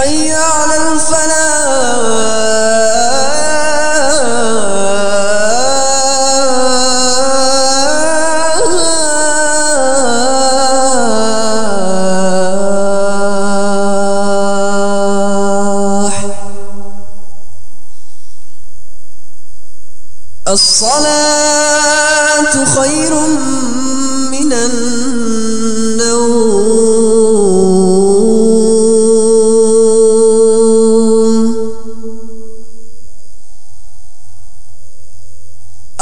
حي على الفلاح الصلاة خير من النوم.